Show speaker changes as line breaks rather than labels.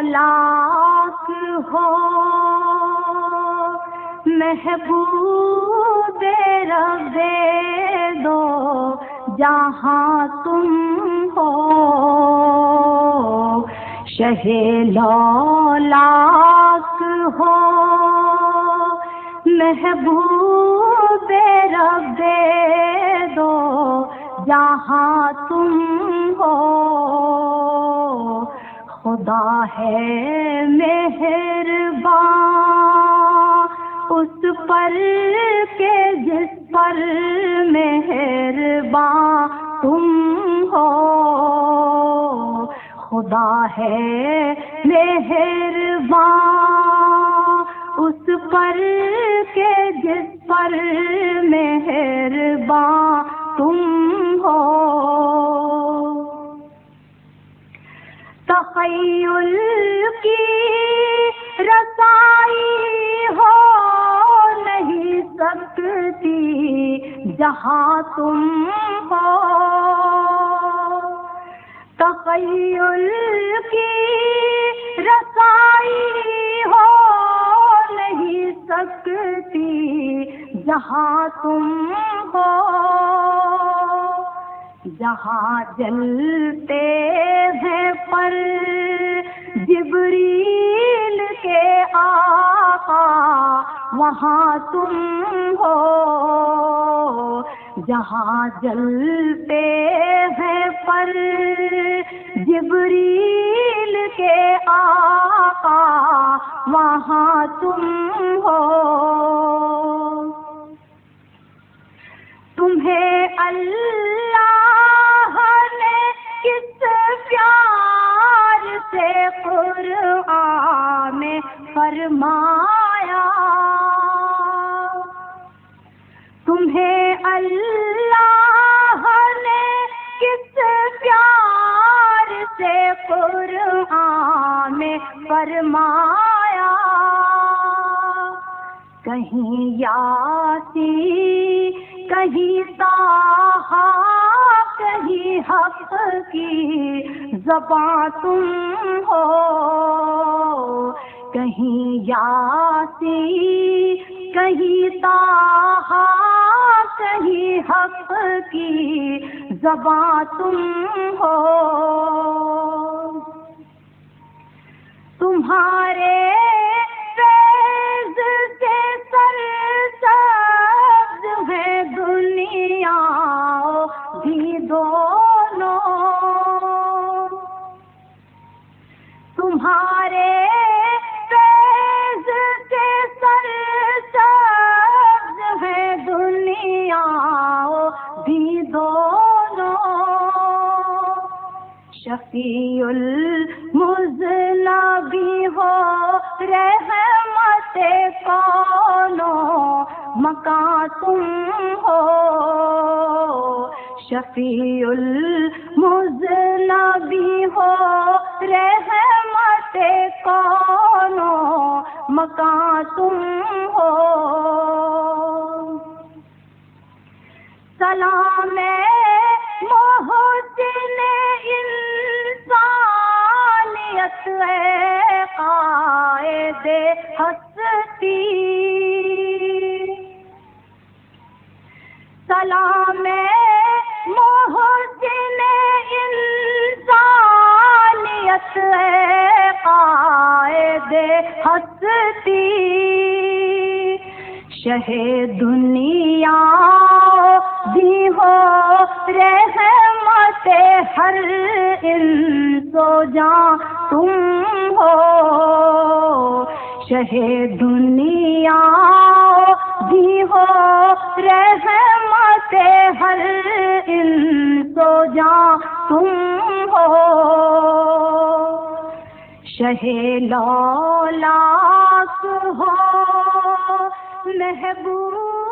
Lock ہو، محبوب رب دو، جہاں تم ہو۔ شہ لاک ہو، محبوب رب دو، جہاں تم ہو۔ خدا ہے مہربان۔ اس پر کے جس پر مہربان تم ہو۔ خدا ہے مہربان۔ اس پر کے جس پر مہربان تم تخیل کی رسائی ہو نہیں سکتی جہاں تم ہو۔ تخیل کی رسائی ہو نہیں سکتی جہاں تم ہو۔ جہاں جلتے ہیں پر جبریل کے آقا، وہاں تم ہو۔ جہاں جلتے ہیں پر، جبریل کے آقا، وہاں تم ہو۔ تمہیں اللہ قرآن میں فرمایا۔ تمہیں اللہ نے کس پیار سے قرآن میں فرمایا۔ کہیں یاسی، کہیں تاہا کہیں حق کی زباں تم ہو۔ کہیں یاسی، کہیں تاہا کہیں حق کی زباں تم ہو۔ تمہارے دونوں۔ تمہارے فیض سے سر سبز ہے دنیا بھی دونوں۔ شفیع المزنبی ہو، رحمت کونو مکان تم ہو۔ شفیع المزنبی ہو، رحمت کونو مکان تم ہو۔ سلام محسن انسانیت ہے قائد ہستی۔ سلام محسن انسانیت ہے قائد ہستی۔ شہ دنیا بھی ہو، رحمت ہر انسو جان تم ہو۔ شہ دنیا بھی ہو، رحمت سے ہر ان انسو جا تم ہو۔ شہ لولاک ہو محبوب